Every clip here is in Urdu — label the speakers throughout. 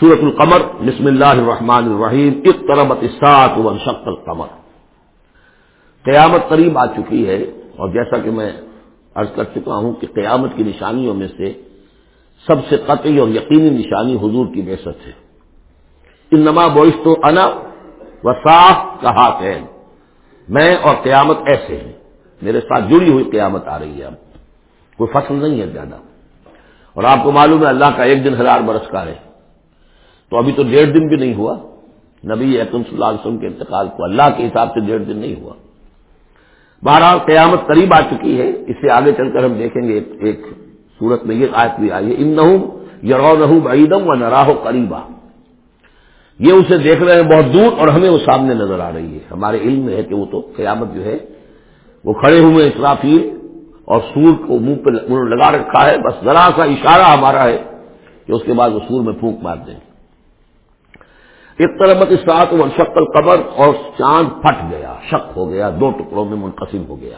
Speaker 1: سورت القمر. بسم اللہ الرحمن الرحیم. اقتربت الساعت وانشق القمر. قیامت قریب آ چکی ہے اور جیسا کہ میں عرض کر چکا ہوں کہ قیامت کی نشانیوں میں سے سب سے قطعی اور یقینی نشانی حضور کی بحثت ہے. ان نما تو انا و صاف کہا میں اور قیامت ایسے ہیں. میرے ساتھ جڑی ہوئی قیامت آ رہی ہے اب. کوئی فصل نہیں ہے زیادہ. اور آپ کو معلوم ہے اللہ کا ایک دن ہزار برس کا ہے. تو ابھی تو ڈیڑھ دن بھی نہیں ہوا۔ نبی اکم صلی اللہ علیہ وسلم کے انتقال کو اللہ کے حساب سے ڈیڑھ دن نہیں ہوا۔ بہرحال قیامت قریب آ چکی ہے۔ اس سے آگے چل کر ہم دیکھیں گے۔ ایک صورت میں یہ آیت بھی آئی ہے۔ ان نہ یرو بعیدم و نراہ قریبا یہ اسے دیکھ رہے ہیں بہت دور اور ہمیں وہ سامنے نظر آ رہی ہے۔ ہمارے علم میں ہے کہ وہ تو قیامت جو ہے، وہ کھڑے ہوئے اسرافیل اور سور کو منہ پہ لگا رکھا ہے۔ بس ذرا سا اشارہ ہمارا ہے کہ اس کے بعد وہ سور میں پھونک مار دیں۔ ایک طرح مت سات و شکل قبر اور چاند پھٹ گیا، شک ہو گیا، دو ٹکڑوں میں منقسم ہو گیا۔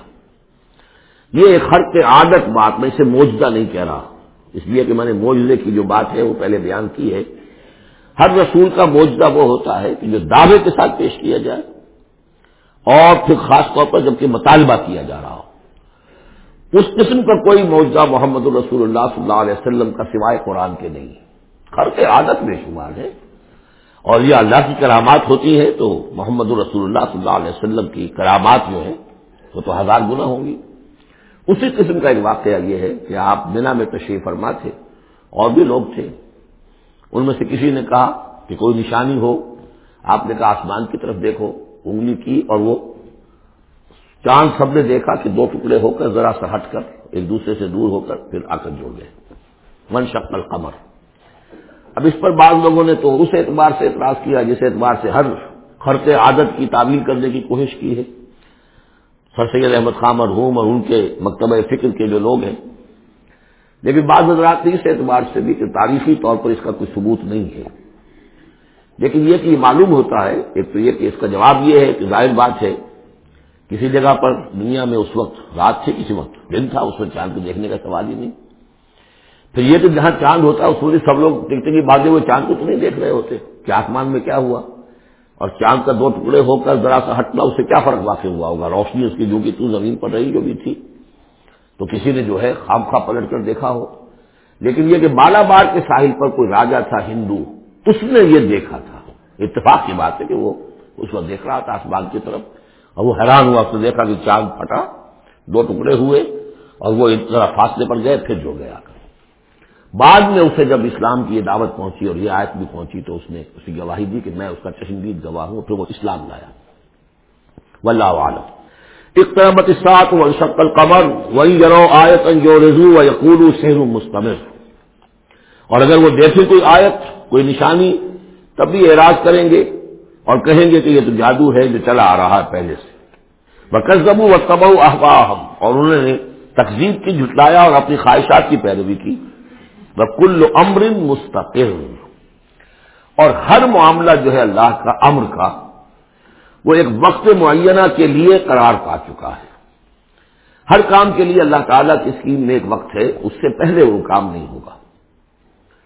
Speaker 1: یہ ایک ہر کے عادت بات، میں اسے موجودہ نہیں کہہ رہا۔ اس لیے کہ میں نے موجودے کی جو بات ہے وہ پہلے بیان کی ہے۔ ہر رسول کا موجودہ وہ ہوتا ہے کہ جو دعوے کے ساتھ پیش کیا جائے اور پھر خاص طور پر جبکہ مطالبہ کیا جا رہا ہو۔ اس قسم کا کوئی موجودہ محمد الرسول اللہ صلی اللہ علیہ وسلم کا سوائے قرآن کے نہیں۔ ہر کے عادت میں شمار ہے۔ اور یہ اللہ کی کرامات ہوتی ہے تو محمد الرسول اللہ صلی اللہ علیہ وسلم کی کرامات جو ہے وہ تو ہزار گنا ہوں گی۔ اسی قسم کا ایک واقعہ یہ ہے کہ آپ بنا میں تشریف فرما تھے اور بھی لوگ تھے۔ ان میں سے کسی نے کہا کہ کوئی نشانی ہو، آپ نے کہا آسمان کی طرف دیکھو، انگلی کی اور وہ۔ چاند سب نے دیکھا کہ دو ٹکڑے ہو کر ذرا سا ہٹ کر ایک دوسرے سے دور ہو کر پھر آ کر جڑ گئے۔ من شکل قمر اب اس پر بعض لوگوں نے تو اس اعتبار سے اعتراض کیا جس اعتبار سے ہر خرچ عادت کی تعمیل کرنے کی کوشش کی ہے۔ سر سید احمد خان مرحوم اور ان کے مکتبہ فکر کے جو لوگ ہیں۔ لیکن بعض حضرات نے اس اعتبار سے بھی کہ تاریخی طور پر اس کا کوئی ثبوت نہیں ہے۔ لیکن یہ کہ یہ معلوم ہوتا ہے، ایک تو یہ کہ اس کا جواب یہ ہے کہ ظاہر بات ہے، کسی جگہ پر دنیا میں اس وقت رات تھی کسی وقت دن تھا، اس میں چاند کو دیکھنے کا سوال ہی نہیں۔ پھر یہ کہ جہاں چاند ہوتا ہے اس میں سب لوگ دیکھتے کہ بازے ہوئے چاند کو تو نہیں دیکھ رہے ہوتے۔ کہ آسمان میں کیا ہوا؟ اور چاند کا دو ٹکڑے ہو کر ذرا سا ہٹنا، اس سے کیا فرق واقع ہوا ہوگا؟ روشنی اس کی جو کہ تو زمین پر رہی جو بھی تھی۔ تو کسی نے جو ہے خام خواہ پلٹ کر دیکھا ہو۔ لیکن یہ کہ بالا بار کے ساحل پر کوئی راجا تھا، ہندو، اس نے یہ دیکھا تھا۔ اتفاق کی بات ہے کہ وہ اس وقت دیکھ رہا تھا آسمان کی طرف۔ اور وہ حیران ہوا، اس نے دیکھا کہ چاند پھٹا، دو ٹکڑے ہوئے اور وہ ذرا فاصلے پر گئے، پھر جڑ گیا۔ بعد میں اسے جب اسلام کی یہ دعوت پہنچی اور یہ آیت بھی پہنچی تو اس نے اسی گواہی دی کہ میں اس کا چشمدید گواہ ہوں، پھر وہ اسلام لایا۔ واللہ عالم اقتربت الساعت وانشق القمر وان يروا آیت یورزوا ويقولوا سحر مستمر۔ اور اگر وہ دیکھیں کوئی آیت، کوئی نشانی، تب بھی اعراض کریں گے اور کہیں گے کہ یہ تو جادو ہے جو چلا آ رہا ہے پہلے سے۔ بکس و تبو احباہم اور انہوں نے تقزیب کی، جھٹلایا اور اپنی خواہشات کی پیروی کی۔ کل امر مستقل۔ اور ہر معاملہ جو ہے اللہ کا، امر کا، وہ ایک وقت معینہ کے لیے قرار پا چکا ہے۔ ہر کام کے لیے اللہ تعالیٰ کی اسکیم میں ایک وقت ہے، اس سے پہلے وہ کام نہیں ہوگا۔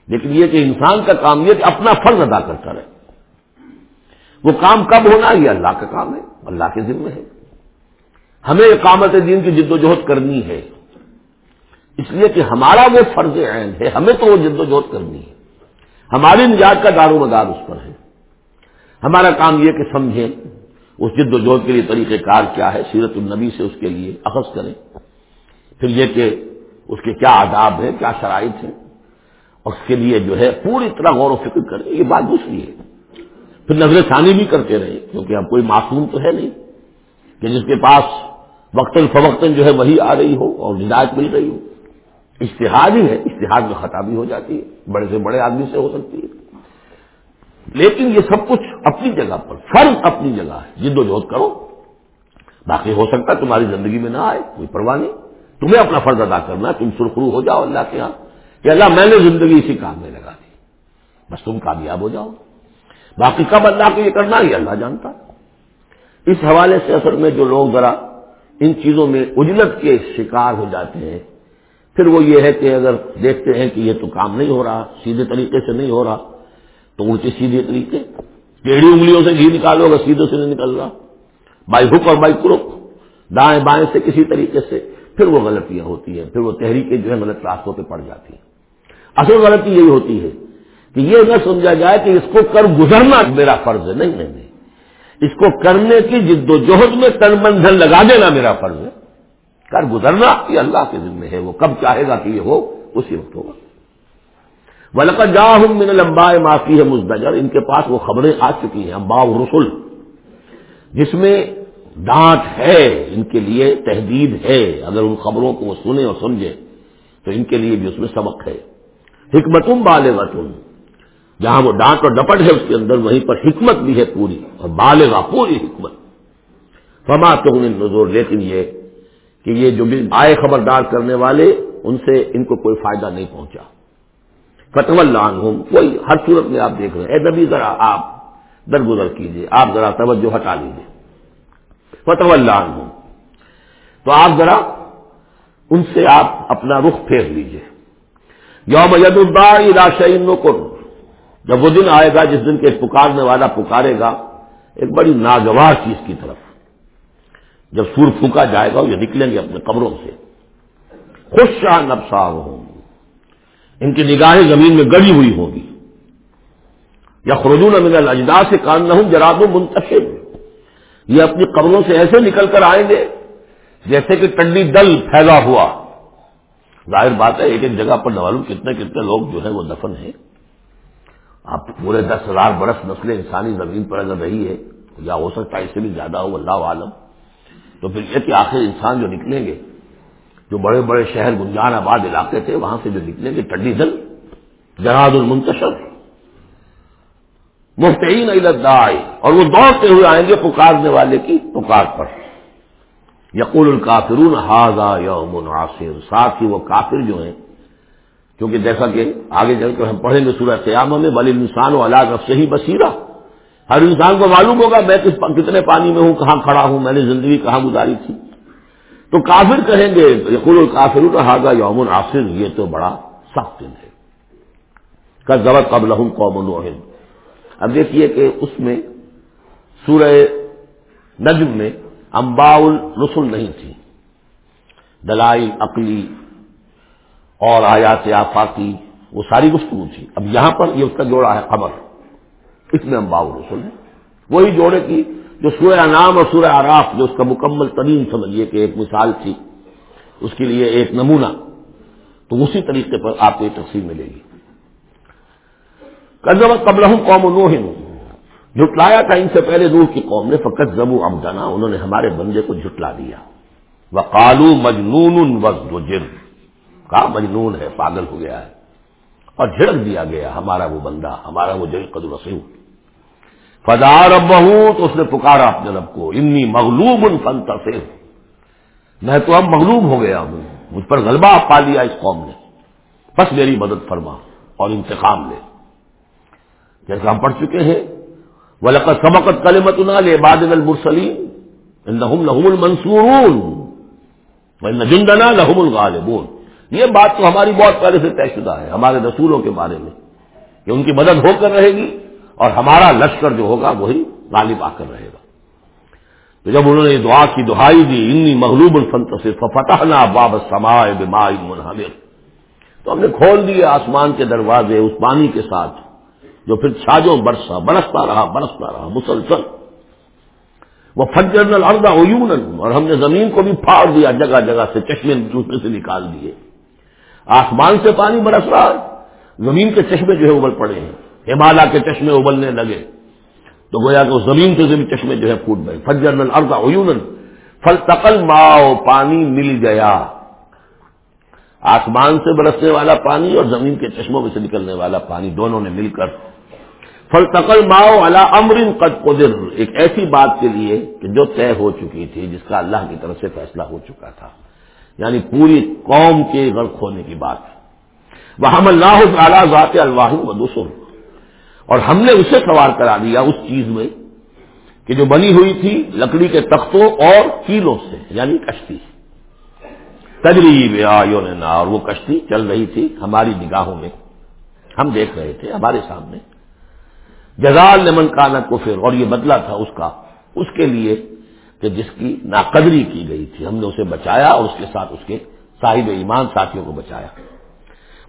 Speaker 1: لیکن یہ کہ انسان کا کام یہ کہ اپنا فرض ادا کرتا رہے۔ وہ کام کب ہونا؟ یہ اللہ کا کام ہے، اللہ کے ذمہ ہے۔ ہمیں اقامت دین کی جد و جہد کرنی ہے۔ اس لیے کہ ہمارا وہ فرض عین ہے، ہمیں تو وہ جد و جہد کرنی ہے۔ ہماری نجات کا دار و مدار اس پر ہے۔ ہمارا کام یہ کہ سمجھیں اس جد و جہد کے لیے طریقہ کار کیا ہے، سیرت النبی سے اس کے لیے اخذ کریں۔ پھر یہ کہ اس کے کیا آداب ہیں، کیا شرائط ہیں۔ اس کے لیے جو ہے پوری طرح غور و فکر کریں، یہ بات دوسری ہے۔ پھر نظر ثانی بھی کرتے رہے کیونکہ اب کوئی معصوم تو ہے نہیں۔ کہ جس کے پاس وقتاً فوقتاً جو ہے وہی آ رہی ہو اور ہدایت مل رہی ہو۔ اشتہاد ہی ہے، اشتہاد میں خطا بھی ہو جاتی ہے، بڑے سے بڑے آدمی سے ہو سکتی ہے۔ لیکن یہ سب کچھ اپنی جگہ پر، فرض اپنی جگہ ہے۔ جد و جہد کرو۔ باقی ہو سکتا ہے تمہاری زندگی میں نہ آئے، کوئی پرواہ نہیں۔ تمہیں اپنا فرض ادا کرنا تم سرخرو ہو جاؤ اللہ کے یہاں کہ اللہ، میں نے زندگی اسی کام میں لگا دی۔ بس تم کامیاب ہو جاؤ۔ باقی کب اللہ کو یہ کرنا یہ اللہ جانتا اس حوالے سے اصل میں جو لوگ ذرا ان چیزوں میں اجلت کے شکار ہو جاتے ہیں پھر وہ یہ ہے کہ اگر دیکھتے ہیں کہ یہ تو کام نہیں ہو رہا، سیدھے طریقے سے نہیں ہو رہا، تو الٹی سیدھے طریقے ٹیڑھی انگلیوں سے گھی نکالو اگر سیدھے سے نہیں نکل رہا۔ بائی ہک اور بائی کرک دائیں بائیں سے کسی طریقے سے۔ پھر وہ غلطیاں ہوتی ہیں، پھر وہ تحریکیں جو ہے غلط راستوں پہ پڑ جاتی ہیں۔ اصل غلطی یہی ہوتی ہے کہ یہ نہ سمجھا جائے کہ اس کو کر گزرنا میرا فرض ہے۔ نہیں نہیں نہیں۔ اس کو کرنے کی جد و جہد میں تن من لگا دینا میرا فرض ہے۔ کر گزرنا یہ اللہ کے ذمہ ہے، وہ کب چاہے گا کہ یہ ہو، اسی وقت ہوگا۔ ولقا جا ہوں من لمبا معافی ہے مزدجر، ان کے پاس وہ خبریں آ چکی ہیں امبا رسول جس میں ڈانٹ ہے، ان کے لیے تحدید ہے۔ اگر ان خبروں کو وہ سنیں اور سمجھے، تو ان کے لیے بھی اس میں سبق ہے۔ حکمتم بالغتم جہاں وہ ڈانٹ اور ڈپٹ ہے، اس کے اندر وہیں پر حکمت بھی ہے پوری، اور بالغ پوری حکمت۔ فما تو نظور لیکن یہ کہ یہ جو بھی آئے خبردار کرنے والے، ان سے ان کو کوئی فائدہ نہیں پہنچا۔ فتو اللہ کوئی ہر صورت میں آپ دیکھ رہے ہیں۔ اے نبی، ذرا آپ درگزر کیجیے آپ ذرا توجہ ہٹا لیجیے فتو اللہ تو آپ ذرا ان سے آپ اپنا رخ پھیر لیجیے یوم ید راشعین کو جب وہ دن آئے گا، جس دن کے پکارنے والا پکارے گا، ایک بڑی ناگوار چیز کی طرف۔ جب سور پھونکا جائے گا یہ نکلیں گے اپنے قبروں سے۔ خوش شاہ نبسا ہوں ان کی نگاہیں زمین میں گڑی ہوئی ہوگی یا خرجون امین الجدا سے کان نہ ہوں جراد منتشر۔ یہ اپنی قبروں سے ایسے نکل کر آئیں گے جیسے کہ ٹنڈی دل پھیلا ہوا۔ ظاہر بات ہے، ایک ایک جگہ پر نوالوں کتنے کتنے لوگ جو ہیں وہ دفن ہیں۔ اب پورے دس ہزار برس نسل انسانی زمین پر اگر رہی ہے یا ہو سکتا ہے اس سے بھی زیادہ ہو اللہ عالم۔ تو پھر یہ کہ آخر انسان جو نکلیں گے، جو بڑے بڑے شہر گنجان آباد علاقے تھے، وہاں سے جو نکلیں گے، ٹنڈی دل جہاد المنتشر مفتعین عیدائے اور وہ دوڑتے ہوئے آئیں گے پکارنے والے کی پکار پر۔ یقول الکافرون ہاضا یوم عاصر ساتھ ہی وہ کافر جو ہیں، کیونکہ جیسا کہ آگے چل کر ہم پڑھیں گے سورہ قیامہ میں، بل انسان و اللہ سے ہی بسیرا ہر انسان کو معلوم ہوگا میں کتنے پانی میں ہوں، کہاں کھڑا ہوں، میں نے زندگی کہاں گزاری تھی۔ تو کافر کہیں گے، یقول الکافر ہاضا یوم عاصر یہ تو بڑا سخت دن ہے۔ کا ضبط قبل قوم اب دیکھیے کہ اس میں سورہ نجم میں امبا الرسل نہیں تھی۔ دلائی عقلی اور آیات آفاقی، وہ ساری گفتگو تھی۔ اب یہاں پر یہ اس کا جوڑا ہے خبر اس میں امبا الرسل ہے وہی جوڑے کی جو سورہ نام اور سورہ آراف جو اس کا مکمل ترین سمجھیے کہ ایک مثال تھی، اس کے لیے ایک نمونہ۔ تو اسی طریقے پر آپ کو یہ تقسیم ملے گی۔ قبل قوم نوہ جھٹلایا تھا ان سے پہلے دور کی قوم نے فقط زبو امدنا، انہوں نے ہمارے بندے کو جھٹلا دیا۔ وہ کالو مجنون جر کا مجنون ہے، پاگل ہو گیا ہے۔ اور جھڑک دیا گیا، ہمارا وہ بندہ، ہمارا وہ جل قدر وسیم فدار اب تو اس نے پکارا اپنے رب کو انی مغلوب ان فن میں تو اب مغلوب ہو گیا ہوں، مجھ پر غلبہ پا لیا اس قوم نے۔ بس میری مدد فرما اور انتقام لے۔ جیسا ہم پڑھ چکے ہیں ولقت سبقت کلمت لے باد المرسلیم لہم لہم المنصورون جندنا لہم الغالبون۔ یہ بات تو ہماری بہت پہلے سے طے شدہ ہے، ہمارے رسولوں کے بارے میں۔ کہ ان کی مدد ہو کر رہے گی اور ہمارا لشکر جو ہوگا وہی غالب آ کر رہے گا۔ تو جب انہوں نے دعا کی، دہائی دی، انی مغلوب الفنت سے فتح نہ باب سمائے منہمر۔ تو ہم نے کھول دیے آسمان کے دروازے اس پانی کے ساتھ، جو پھر چھاجوں برسا، برستا رہا برستا رہا، مسلسل۔ وہ فجر الردا عیون اور ہم نے زمین کو بھی پھاڑ دیا، جگہ جگہ سے چشمے دوسرے سے نکال دیے۔ آسمان سے پانی برس رہا، زمین کے چشمے جو ہے ابل پڑے ہیں۔ ہمالیہ کے چشمے ابلنے لگے۔ تو گویا کہ زمین کے زمین چشمے جو ہے پھوٹ گئے۔ فجر الردا عیون فل تقل ماؤ، پانی مل گیا۔ آسمان سے برسنے والا پانی اور زمین کے چشموں میں سے نکلنے والا پانی دونوں نے مل کر۔ فلتقل ماؤ اللہ امرن قد قدر۔ ایک ایسی بات کے لیے کہ جو طے ہو چکی تھی، جس کا اللہ کی طرف سے فیصلہ ہو چکا تھا۔ یعنی پوری قوم کے غرق ہونے کی بات۔ وہ ہم اللہ تعالیٰ ذات الواح و دوسر اور ہم نے اسے سوار کرا دیا اس چیز میں کہ جو بنی ہوئی تھی لکڑی کے تختوں اور کیلوں سے یعنی کشتی۔ تجریب نے اور وہ کشتی چل رہی تھی ہماری نگاہوں میں۔ ہم دیکھ رہے تھے ہمارے سامنے۔ جزال نمن کانا کو پھر اور یہ بدلا تھا اس کا۔ اس کے لیے کہ جس کی ناقدری کی گئی تھی، ہم نے اسے بچایا اور اس کے ساتھ اس کے صاحب ایمان ساتھیوں کو بچایا۔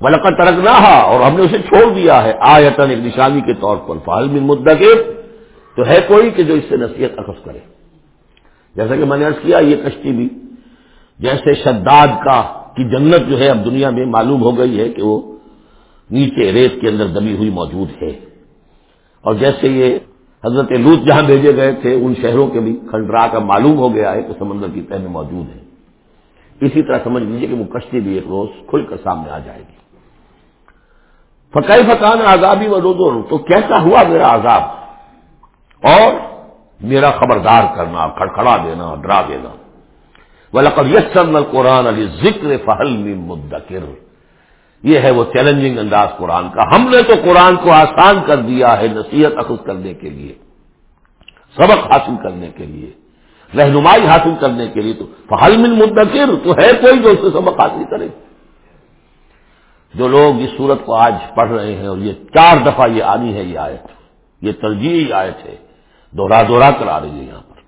Speaker 1: ملکہ ترک نہ اور ہم نے اسے چھوڑ دیا ہے۔ آیتن ایک نشانی کے طور پر۔ فال من مدعا تو ہے کوئی کہ جو اس سے نصیحت اخذ کرے۔ جیسا کہ میں نے عرض کیا، یہ کشتی بھی جیسے شداد کا کی جنت جو ہے اب دنیا میں معلوم ہو گئی ہے کہ وہ نیچے ریت کے اندر دبی ہوئی موجود ہے۔ اور جیسے یہ حضرت لوت جہاں بھیجے گئے تھے، ان شہروں کے بھی کھنڈرا کا معلوم ہو گیا ہے کہ سمندر کی تہ میں موجود ہے۔ اسی طرح سمجھ لیجیے کہ وہ کشتی بھی ایک روز کھل کر سامنے آ جائے گی۔ فقائی فقان آزادی و دو تو کیسا ہوا میرا عذاب؟ اور میرا خبردار کرنا، کھڑکھڑا دینا، ڈرا دینا۔ ولقب یسن قرآن علی ذکر فہل مدکر یہ ہے وہ چیلنجنگ انداز قرآن کا۔ ہم نے تو قرآن کو آسان کر دیا ہے نصیحت اخذ کرنے کے لیے، سبق حاصل کرنے کے لیے، رہنمائی حاصل کرنے کے لیے تو۔ فہل من مدکر تو ہے کوئی جو اس سے سبق حاصل کرے۔ جو لوگ اس صورت کو آج پڑھ رہے ہیں اور یہ چار دفعہ یہ آنی ہے یہ آیت یہ ترجیحی آیت ہے، دوہرا دوہرا کر آ رہی ہے یہاں پر۔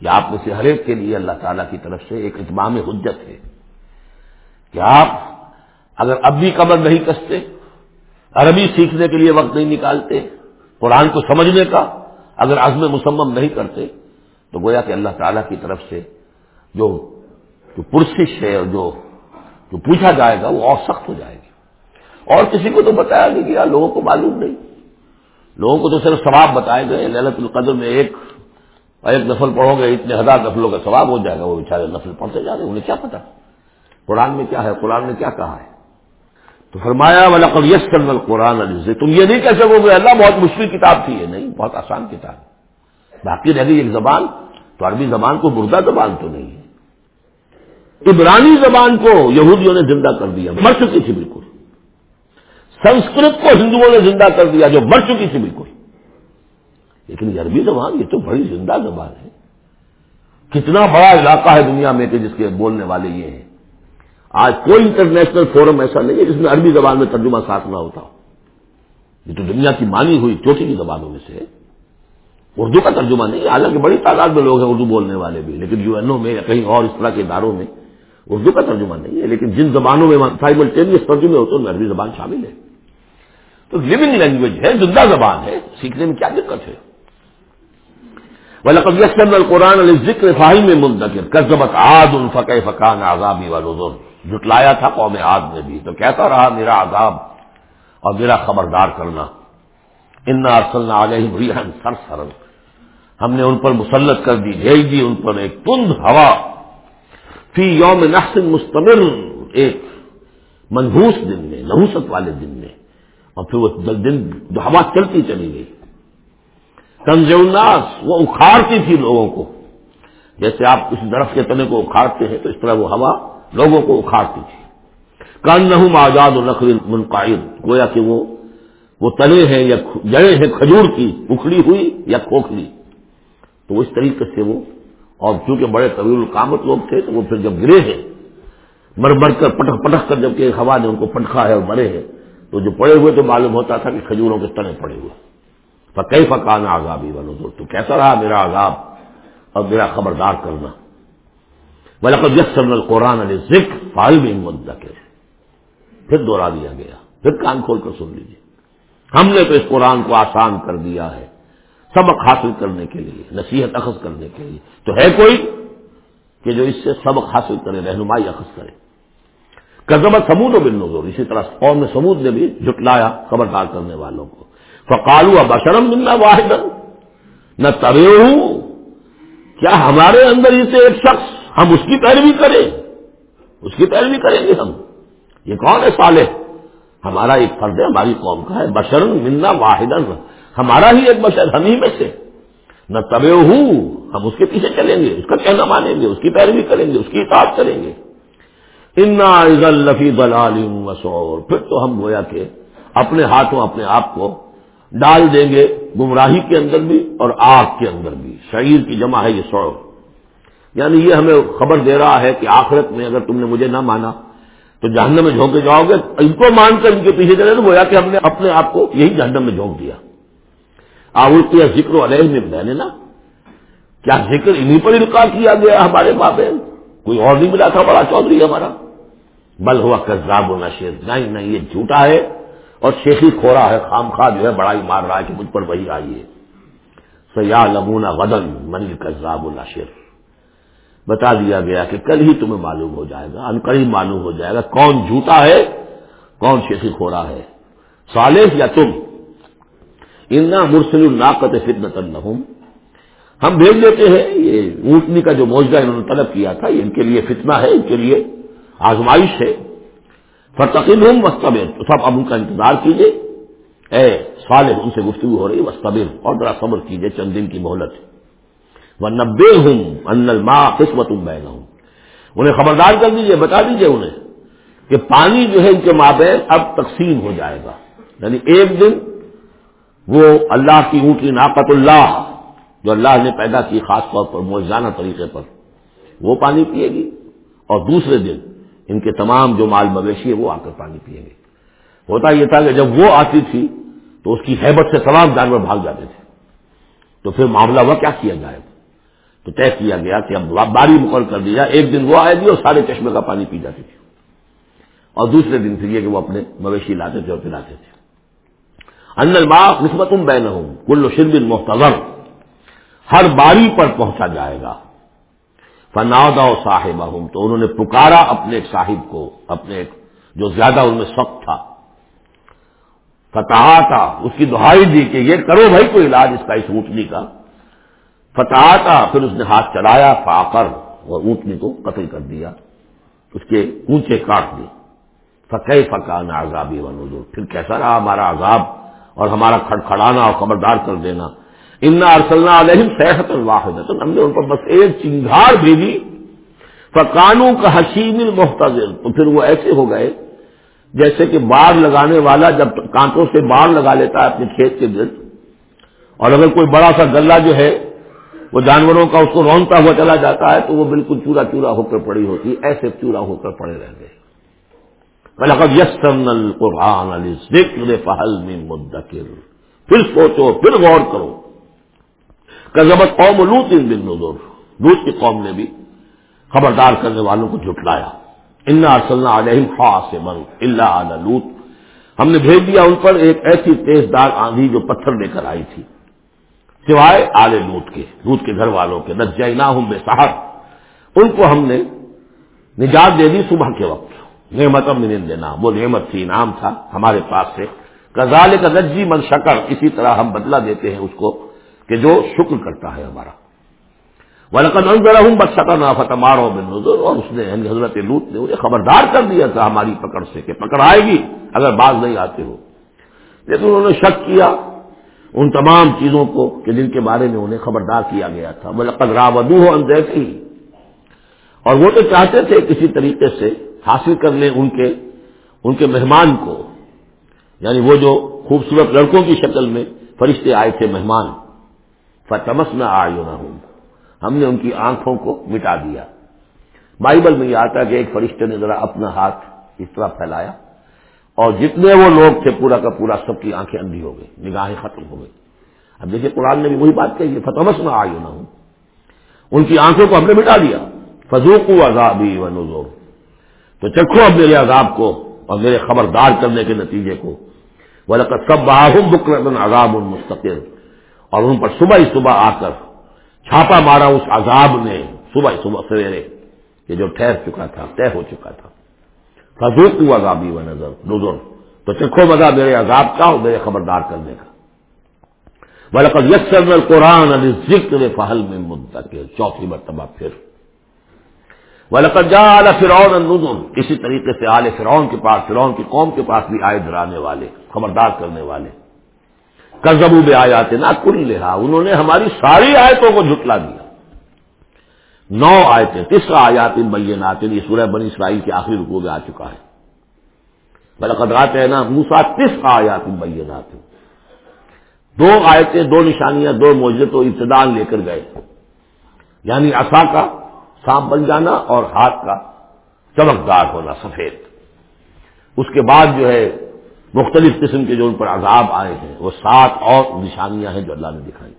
Speaker 1: یہ آپ میں سے ہر ایک کے لیے اللہ تعالیٰ کی طرف سے ایک اتمام حجت ہے۔ کہ آپ اگر اب بھی قبر نہیں کستے، عربی سیکھنے کے لیے وقت نہیں نکالتے، قرآن کو سمجھنے کا اگر عزم مسمم نہیں کرتے، تو گویا کہ اللہ تعالیٰ کی طرف سے جو جو پرسش ہے اور جو جو پوچھا جائے گا وہ اور سخت ہو جائے گی۔ اور کسی کو تو بتایا نہیں گیا لوگوں کو معلوم نہیں۔ لوگوں کو تو صرف ثواب بتائے گئے، للت القدر میں ایک ایک نفل پڑھو گے، اتنے ہزار نفلوں کا ثواب ہو جائے گا، وہ بیچارے نفل پڑھتے جا رہے انہیں کیا پتا؟ قرآن میں کیا ہے؟ قرآن نے کیا کہا ہے؟ تو فرمایا ولقل یس کرنل قرآن علی تم یہ نہیں کہہ سکو گے، اللہ بہت مشکل کتاب تھی یہ، نہیں، بہت آسان کتاب باقی رہ گئی ایک زبان، تو عربی زبان کو مردہ زبان تو نہیں ہے۔ عبرانی زبان کو یہودیوں نے زندہ کر دیا، مر چکی تھی بالکل۔ سنسکرت کو ہندوؤں نے زندہ کر دیا جو مر چکی تھی بالکل۔ لیکن یہ عربی زبان یہ تو بڑی زندہ زبان ہے۔ کتنا بڑا علاقہ ہے دنیا میں کہ جس کے بولنے والے یہ ہیں۔ آج کوئی انٹرنیشنل فورم ایسا نہیں ہے جس میں عربی زبان میں ترجمہ ساتھ نہ ہوتا یہ تو دنیا کی مانی ہوئی چوٹی کی زبانوں میں سے اردو کا ترجمہ نہیں، حالانکہ بڑی تعداد میں لوگ ہیں اردو بولنے والے بھی، لیکن یو این او میں یا کہیں اور اس طرح کے اداروں میں اردو کا ترجمہ نہیں ہے، لیکن جن زبانوں میں سائملٹینیس ترجمے ہوتے ہیں عربی زبان شامل ہے۔ تو لونگ لینگویج ہے، زندہ زبان ہے، سیکھنے میں کیا دقت ہے؟ القرآن علی ذکر فاہم میں منتقل کزبت آد الفق فقان آزابی والر جٹلایا تھا قوم آد نے بھی۔ تو کہتا رہا، میرا عذاب اور میرا خبردار کرنا۔ ان ارسل علیہ سر سرن ہم نے ان پر مسلط کر دی، بھیج دی ان پر ایک تند ہوا۔ فی یوم نحسن مستمر، ایک منحوس دن میں، نحوست والے دن میں۔ اور پھر وہ دن ہوا چلتی چلی گئی۔ کنز الناس، وہ اکھاڑتی تھی لوگوں کو۔ جیسے آپ کسی درخت کے تنے کو اکھاڑتے ہیں تو اس طرح وہ ہوا لوگوں کو اکھاڑتی تھی۔ کان نہ آزاد النقل منقائد گویا کہ وہ وہ تنے ہیں یا جڑے ہیں کھجور کی، اکھڑی ہوئی یا کھوکھلی۔ تو اس طریقے سے وہ اور چونکہ بڑے طویل القامت لوگ تھے تو وہ پھر جب گرے ہیں، مر مر کر پٹک پٹک کر جبکہ ہوا نے ان کو پٹکا ہے اور مرے ہیں، تو جو پڑے ہوئے تو معلوم ہوتا تھا کہ کھجوروں کے تنے پڑے ہوئے۔ کئی فکان آزابی بنو تو کیسا رہا میرا عذاب؟ اور میرا خبردار کرنا۔ بلکہ یسر القرآن علیہ ذکر فال بھی پھر دوہرا دیا گیا۔ پھر کان کھول کر سن لیجیے ہم نے تو اس قرآن کو آسان کر دیا ہے۔ سبق حاصل کرنے کے لیے، نصیحت اخذ کرنے کے لیے۔ تو ہے کوئی کہ جو اس سے سبق حاصل کرے، رہنمائی اخذ کرے۔ کزمت سمود و بن نظور اسی طرح قوم سمود نے بھی جٹلایا خبردار کرنے والوں کو۔ فقالو اب اشرم واحد نہ تبے ہوں کیا ہمارے اندر اسے ایک شخص ہم اس کی پیروی کریں؟ اس کی پیروی کریں گے ہم؟ یہ کون ہے صالح؟ ہمارا ایک فرد ہے، ہماری قوم کا ہے۔ بشرن ملنا واحد ہمارا ہی ایک بشر ہم ہی میں سے۔ نہ تبے ہوں ہم اس کے پیچھے چلیں گے، اس کا کہنا مانیں گے، اس کی پیروی کریں گے، اس کی اطاعت کریں گے۔ انفی دلال پھر تو ہم گویا کہ اپنے ہاتھوں، اپنے آپ کو ڈال دیں گے، گمراہی کے اندر بھی اور آگ کے اندر بھی۔ شعیر کی جمع ہے یہ سو یعنی یہ ہمیں خبر دے رہا ہے کہ آخرت میں اگر تم نے مجھے نہ مانا، تو جہنم میں جھونکے جاؤ گے۔ ان کو مان کر ان کے پیچھے چلے تو گویا کہ ہم نے اپنے آپ کو یہی جہنم میں جھونک دیا۔ آوتی ذکر علیہ میں نا؟ کیا ذکر انہیں پر القاع کیا گیا ہمارے باپ کوئی اور نہیں ملا تھا، بڑا چودھری ہمارا۔ بل ہوا کذاب و نشیر نہیں نہیں، یہ جھوٹا ہے اور شیخی کھورا ہے، خام خواہ جو ہے بڑا ہی مار رہا ہے کہ مجھ پر وہی آئی ہے۔ سیا لمونا غدن منی کذاب و نشیر۔ بتا دیا گیا کہ کل ہی تمہیں معلوم ہو جائے گا کل ہی معلوم ہو جائے گا کون جھوٹا ہے، کون شیخی کھورا ہے۔ صالح یا تم؟ انا مرسل الناقت فتنت النحم ہم بھیج دیتے ہیں، یہ اونٹنی کا جو موجودہ انہوں نے طلب کیا تھا، یہ ان کے لیے فتنہ ہے، ان کے لیے آزمائش ہے۔ فرتقل ہوں مستبر تو سب اب ان کا انتظار کیجیے اے صالح، ان سے گفتگو ہو رہی مستبر اور ذرا صبر کیجیے چند دن کی مہلت وہ نبے ہوں ان ماں قسمت ہوں انہیں خبردار کر دیجیے بتا دیجیے انہیں کہ پانی جو ہے ان کے مابین اب تقسیم ہو جائے گا۔ یعنی ایک دن وہ اللہ کی اونٹی ناقت اللہ جو اللہ نے پیدا کی خاص طور پر موزانہ طریقے پر، وہ پانی پیے گی۔ اور دوسرے دن ان کے تمام جو مال مویشی ہے وہ آ کر پانی پیئیں گے۔ ہوتا یہ تھا کہ جب وہ آتی تھی تو اس کی حیبت سے تمام جانور بھاگ جاتے تھے۔ تو پھر معاملہ وہ کیا کیا جائے؟ تو طے کیا گیا کہ اب باری مقرر کر دیا ایک دن وہ آئے گی اور سارے چشمے کا پانی پی جاتی تھی اور دوسرے دن پھر یہ کہ وہ اپنے مویشی لاتے تھے اور پلاتے تھے۔ ان ماں قسمت بین ہوں کل شربن محتظر ہر باری پر پہنچا جائے گا۔ فنادا صاحب تو انہوں نے پکارا اپنے ایک صاحب کو، اپنے ایک جو زیادہ ان میں سخت تھا۔ فتح تھا اس کی دہائی دی کہ یہ کرو بھائی کوئی علاج اس کا اس اونٹنی کا۔ فتح تھا پھر اس نے ہاتھ چلایا، فاقر اور اونٹنی کو قتل کر دیا۔ اس کے اونچے کاٹ دی فقہ فقان عذابی ونزور پھر کیسا رہا ہمارا عذاب؟ اور ہمارا کھڑکھڑانا اور خبردار کر دینا۔ ان ارسلنا علیہم صحت الواحد تو ہم نے ان پر بس ایک چنگھار بھیجی۔ فقانو کا حسین المحتضر تو پھر وہ ایسے ہو گئے جیسے کہ باڑ لگانے والا جب کانٹوں سے باڑ لگا لیتا ہے اپنے کھیت کے گرد اور اگر کوئی بڑا سا گلہ جو ہے، وہ جانوروں کا اس کو رونتا ہوا چلا جاتا ہے، تو وہ بالکل چورا چورا ہو کر پڑی ہوتی، ایسے چورا ہو کر پڑے رہ گئے۔ یسن القرآن علی ذکر فہل میں مدکر پھر سوچو، پھر غور کرو۔ کزبت قوم لوت ان دن نظر لوت کی قوم نے بھی خبردار کرنے والوں کو جھٹلایا۔ ان ارسلنا علیہم خاص من اللہ لوت ہم نے بھیج دیا ان پر ایک ایسی تیز دار آندھی جو پتھر لے کر آئی تھی۔ سوائے آل لوت کے لوت کے گھر والوں کے۔ نجینا ہوں بے صاحب ان کو ہم نے نجات دے دی صبح کے وقت۔ نعمت من دینا۔ وہ نعمت تھی، انعام تھا ہمارے پاس سے۔ کزال کا نجی من شکر، اسی طرح ہم بدلا دیتے ہیں اس کو کہ جو شکر کرتا ہے ہمارا۔ ولقن ذرا ہوں بس شکر نہ فتح مارو اور اس نے یعنی حضرت لوت نے انہیں خبردار کر دیا تھا ہماری پکڑ سے کہ پکڑ آئے گی اگر باز نہیں آتے ہو۔ لیکن انہوں نے شک کیا ان تمام چیزوں کو کہ جن کے بارے میں انہیں خبردار کیا گیا تھا۔ وہ لقد راودو ہو اور وہ تو چاہتے تھے کسی طریقے سے حاصل کر لیں ان کے ان کے مہمان کو۔ یعنی وہ جو خوبصورت لڑکوں کی شکل میں فرشتے آئے تھے مہمان۔ فتمس نہ آئے نہ ہوں ہم نے ان کی آنکھوں کو مٹا دیا۔ بائبل میں یہ آتا کہ ایک فرشتے نے ذرا اپنا ہاتھ اس طرح پھیلایا اور جتنے وہ لوگ تھے پورا کا پورا سب کی آنکھیں اندھی ہو گئی، نگاہیں ختم ہو گئی۔ اب دیکھیے قرآن نے بھی وہی بات کہی ہے فتمس نہ آئے نہ ہوں ان کی آنکھوں کو ہم نے مٹا دیا۔ فضوق عذابی و نزور تو چکھو اب میرے عذاب کو اور میرے خبردار کرنے کے نتیجے کو۔ وہ سب باہم بکر عذاب المستقل اور ان پر صبح ہی صبح آ کر چھاپا مارا اس عذاب نے صبح ہی صبح سویرے کہ جو ٹھہر چکا تھا، طے ہو چکا تھا۔ فضوق کو عذابی و نظر نظر تو چکھو مزہ میرے عذاب کا اور میرے خبردار کرنے کا۔ بلکہ یسر قرآن علی ذکر فہل میں مدت کے چوتھی مرتبہ پھر۔ ولقد جا فرعون النذر اسی طریقے سے آل فرعون کے پاس، فرعون کی قوم کے پاس بھی آئے ڈرانے والے، خبردار کرنے والے۔ کزبو بے آیات نہ کل لہا انہوں نے ہماری ساری آیتوں کو جھٹلا دیا۔ نو آیتیں، تیسرا آیات ان بینات، یہ سورہ بنی اسرائیل کے آخری رکو میں آ چکا ہے۔ بلقدرات ہے نا موسا تیس آیات ان بینات۔ دو آیتیں، دو نشانیاں، دو موجے تو ابتدان لے کر گئے۔ یعنی اصا کا سانپ بن جانا اور ہاتھ کا چمکدار ہونا سفید۔ اس کے بعد جو ہے مختلف قسم کے جو ان پر عذاب آئے ہیں، وہ سات اور نشانیاں ہیں جو اللہ نے دکھائی۔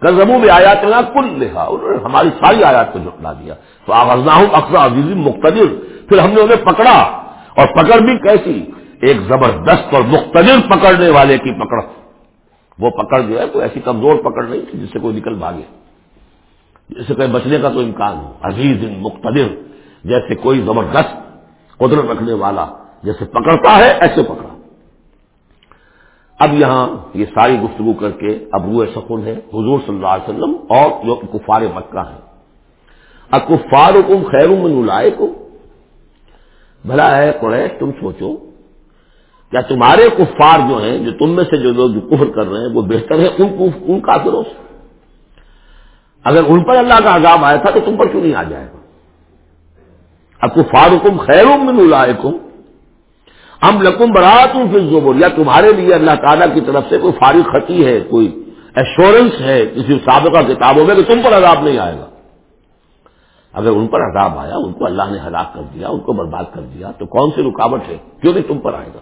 Speaker 1: کل رمو میں آیات کل لکھا انہوں نے ہماری ساری آیات کو جٹلا دیا۔ تو آغذنا ہوں اکثر عزیز مختلف پھر ہم نے انہیں پکڑا۔ اور پکڑ بھی کیسی؟ ایک زبردست اور مختلف پکڑنے والے کی پکڑ۔ وہ پکڑ جو ہے کوئی ایسی کمزور پکڑ نہیں تھی جس سے کوئی نکل بھاگے۔ جس سے کوئی بچنے کا تو امکان ہو۔ عزیز مختلف جیسے کوئی زبردست قدرت رکھنے والا جیسے پکڑتا ہے، ایسے پکڑا۔ اب یہاں یہ ساری گفتگو کر کے اب روئے سکون ہے، حضور صلی اللہ علیہ وسلم اور جو کفار مکہ ہیں۔ اکفار کم خیر من لائے کو بھلا ہے قریش، تم سوچو۔ کیا تمہارے کفار جو ہیں، جو تم میں سے جو لوگ کفر کر رہے ہیں، وہ بہتر ہے ان ان کافروں سے؟ اگر ان پر اللہ کا عذاب آیا تھا تو تم پر کیوں نہیں آ جائے گا؟ اب کفار حکم خیر من لائے ہم لکم برات ہوں پھر یا تمہارے لیے اللہ تعالیٰ کی طرف سے کوئی فارغ خطی ہے، کوئی ایشورنس ہے کسی سابقہ کتابوں میں کہ تم پر عذاب نہیں آئے گا؟ اگر ان پر عذاب آیا، ان کو اللہ نے ہلاک کر دیا، ان کو برباد کر دیا، تو کون سی رکاوٹ ہے؟ کیوں نہیں تم پر آئے گا۔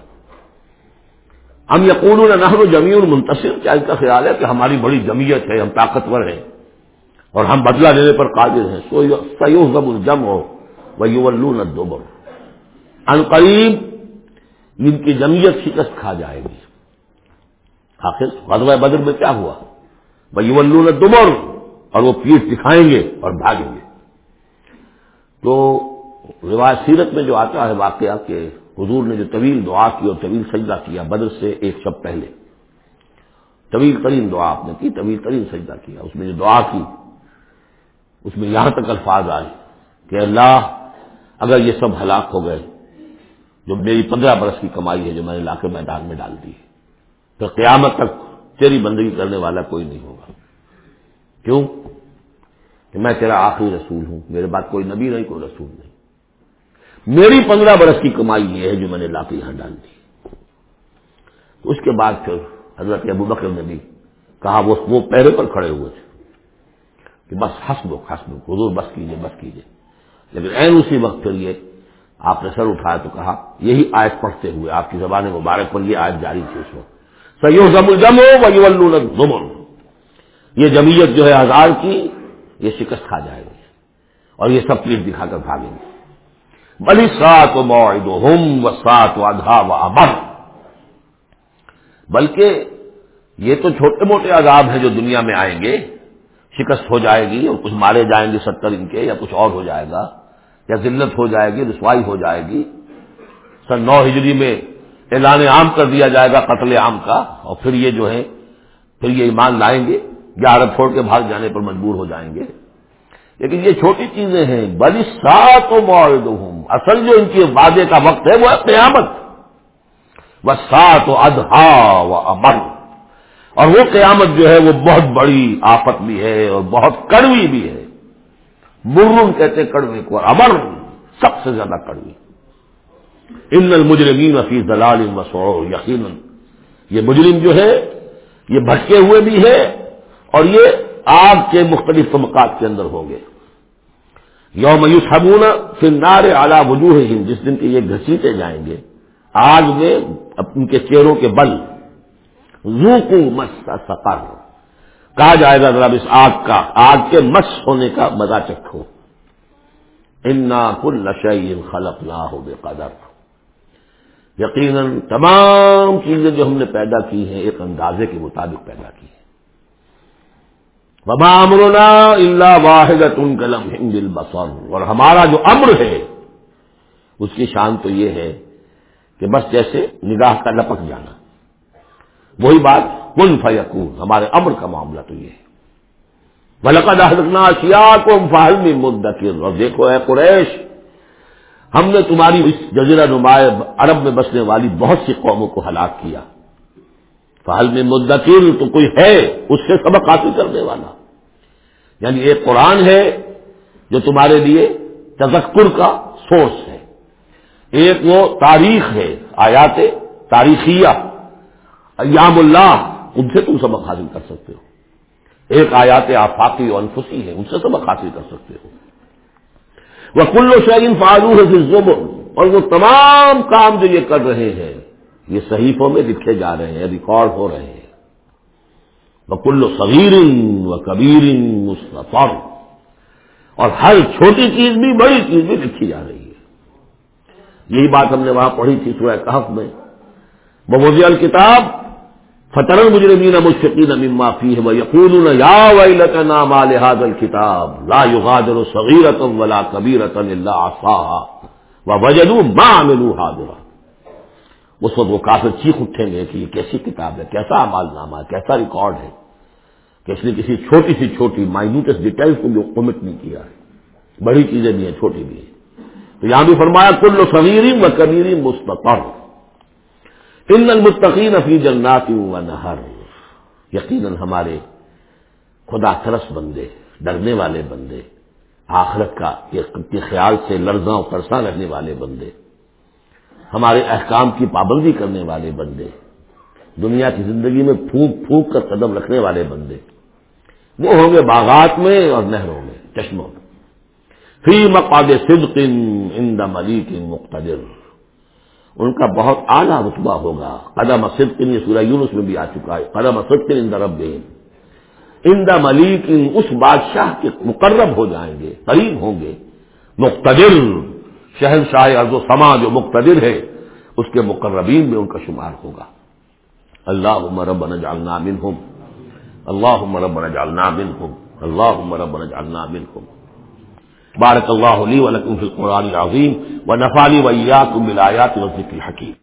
Speaker 1: ہم یقون نہر و جمی منتصر، کیا اس کا خیال ہے کہ ہماری بڑی جمیت ہے، ہم طاقتور ہیں؟ اور ہم بدلہ لینے پر قابل ہیں۔ سیو غب الجم ہو وہ یو ان قریب ان کی جمیت شکست کھا جائے گی۔ آخر غزوہ بدر میں کیا ہوا؟ بھائی دمر اور وہ پیٹ دکھائیں گے اور بھاگیں گے۔ تو روایت سیرت میں جو آتا ہے واقعہ کہ حضور نے جو طویل دعا کی اور طویل سجدہ کیا بدر سے ایک شب پہلے۔ طویل ترین دعا آپ نے کی، طویل ترین سجدہ کیا، اس میں جو دعا کی اس میں یہاں تک الفاظ آئے کہ اللہ اگر یہ سب ہلاک ہو گئے، جو میری پندرہ برس کی کمائی ہے جو میں نے لا کے میدان میں ڈال دی ہے، تو قیامت تک تیری بندگی کرنے والا کوئی نہیں ہوگا۔ کیوں؟ کہ میں تیرا آخری رسول ہوں، میرے بعد کوئی نبی نہیں، کوئی رسول نہیں۔ میری پندرہ برس کی کمائی یہ ہے جو میں نے لا کے یہاں ڈال دی۔ اس کے بعد پھر حضرت ابو بکر نے بھی کہا وہ پہرے پر کھڑے ہوئے تھے۔ کہ بس ہنس دو ہنس دو حضور بس کیجیے بس کیجیے لیکن این اسی وقت پھر یہ آپ نے سر اٹھایا تو کہا، یہی آیت پڑھتے ہوئے آپ کی زبان مبارک پر یہ آیت جاری تھی اس وقت۔ سیو زم الجم ہو یہ جمیت جو ہے ہزار کی، یہ شکست کھا جائے گی۔ اور یہ سب پیٹ دکھا کر بھاگیں گے۔ بلی سات و معد و سات و ادھا و امر بلکہ یہ تو چھوٹے موٹے عذاب ہیں جو دنیا میں آئیں گے۔ شکست ہو جائے گی اور کچھ مارے جائیں گے ستر ان کے یا کچھ اور ہو جائے گا یا ذلت ہو جائے گی، رسوائی ہو جائے گی۔ سن نو ہجری میں اعلان عام کر دیا جائے گا قتل عام کا اور پھر یہ جو ہے، پھر یہ ایمان لائیں گے، یا عرب چھوڑ کے بھاگ جانے پر مجبور ہو جائیں گے۔ لیکن یہ چھوٹی چیزیں ہیں۔ بڑی سات و معاہد اصل جو ان کے وعدے کا وقت ہے وہ ہے قیامت۔ وہ سات و ادہا و امن اور وہ قیامت جو ہے وہ بہت بڑی آفت بھی ہے اور بہت کڑوی بھی ہے۔ مرن کہتے کڑوے کو امر سب سے زیادہ کڑوی۔ ان المجرمین فی دلال مسور یقیناً۔ یہ مجرم جو ہے، یہ بھٹکے ہوئے بھی ہے اور یہ آگ کے مختلف طبقات کے اندر ہوں گے یوم یوسمون پھر نار اعلی وجوہ ہند جس دن کے یہ گھسیٹے جائیں گے، آگ میں ان کے چہروں کے بل زو مس کا کہا جائے گا ذرا اس آگ کا، آگ کے مس ہونے کا مزہ چکھو۔ انا کل نشئی خلق نہ ہو بے قدر یقیناً تمام چیزیں جو ہم نے پیدا کی ہیں، ایک اندازے کے مطابق پیدا کی ہیں۔ ببا امرنا اللہ واحد ان قلم ہند اور ہمارا جو امر ہے، اس کی شان تو یہ ہے کہ بس جیسے نگاہ کا لپک جانا۔ وہی بات کن فیقون ہمارے امر کا معاملہ تو یہ ہے۔ ملکہ دہنا سیا کو فاہل میں مدکر اور دیکھو اے قریش، ہم نے تمہاری اس جزیرہ نمایاں عرب میں بسنے والی بہت سی قوموں کو ہلاک کیا۔ فہل میں مدکر تو کوئی ہے اس سے سبق حاصل کرنے والا۔ یعنی ایک قرآن ہے جو تمہارے لیے تذکر کا سورس ہے۔ ایک وہ تاریخ ہے، آیات تاریخیہ۔ ایام اللہ، ان سے تم سبق حاصل کر سکتے ہو۔ ایک آیات آفاقی اور انفسی ہے، ان سے سبق حاصل کر سکتے ہو۔ وہ کلو شعین فارو ہے اور وہ تمام کام جو یہ کر رہے ہیں، یہ صحیفوں میں لکھے جا رہے ہیں، ریکارڈ ہو رہے ہیں۔ بکل صغیر و کبیر مصطفر اور ہر چھوٹی چیز بھی، بڑی چیز بھی لکھی جا رہی ہے۔ یہی بات ہم نے وہاں پڑھی تھی سورہ کہف میں۔ بموزی الکتاب فتر المجرمین مشفقین مما فیہ و یقولون یا ویلتنا ما لهذا الكتاب لا يغادر صغیرتا ولا کبیرتا الا عصاها ووجدوا ما عملوا حاضرا اس وقت وہ کافر چیخ اٹھیں گے کہ یہ کیسی کتاب ہے، کیسا عمال نامہ ہے، کیسا ریکارڈ ہے کہ اس نے کسی چھوٹی سی چھوٹی مائنوٹس ڈیٹیلس کو جو کمٹ نہیں کیا ہے۔ بڑی چیزیں بھی ہیں، چھوٹی بھی ہیں۔ تو یہاں بھی فرمایا، کل صغیری و کبیری مستقر۔ ان المتقین فی جنات و نہر۔ یقیناً ہمارے خدا ترس بندے، ڈرنے والے بندے، آخرت کا کے خیال سے لرزاں و ترساں رہنے والے بندے، ہمارے احکام کی پابندی کرنے والے بندے، دنیا کی زندگی میں پھونک پھونک کر قدم رکھنے والے بندے۔ وہ ہوں گے باغات میں اور نہروں میں، چشموں میں۔ فی مقاد صدق ان دا ملیک مقتدر۔ ان کا بہت اعلیٰ رتبہ ہوگا۔ قدم صدق یہ سورہ یونس میں بھی آ چکا ہے۔ قدم صدق ان درب ان دا ملیک اس بادشاہ کے مقرب ہو جائیں گے، قریب ہوں گے۔ مقتدر، شہنشاہ ارض و سما جو مقتدر ہے، اس کے مقربین میں ان کا شمار ہوگا۔ اللہ رب جالنا منہم۔ اللہ رب جالنا منہم۔ اللہ رب جالنا منہم۔ بارك الله لي ولكم في القرآن العظيم ونفعني وإياكم بالآيات والذكر الحكيم.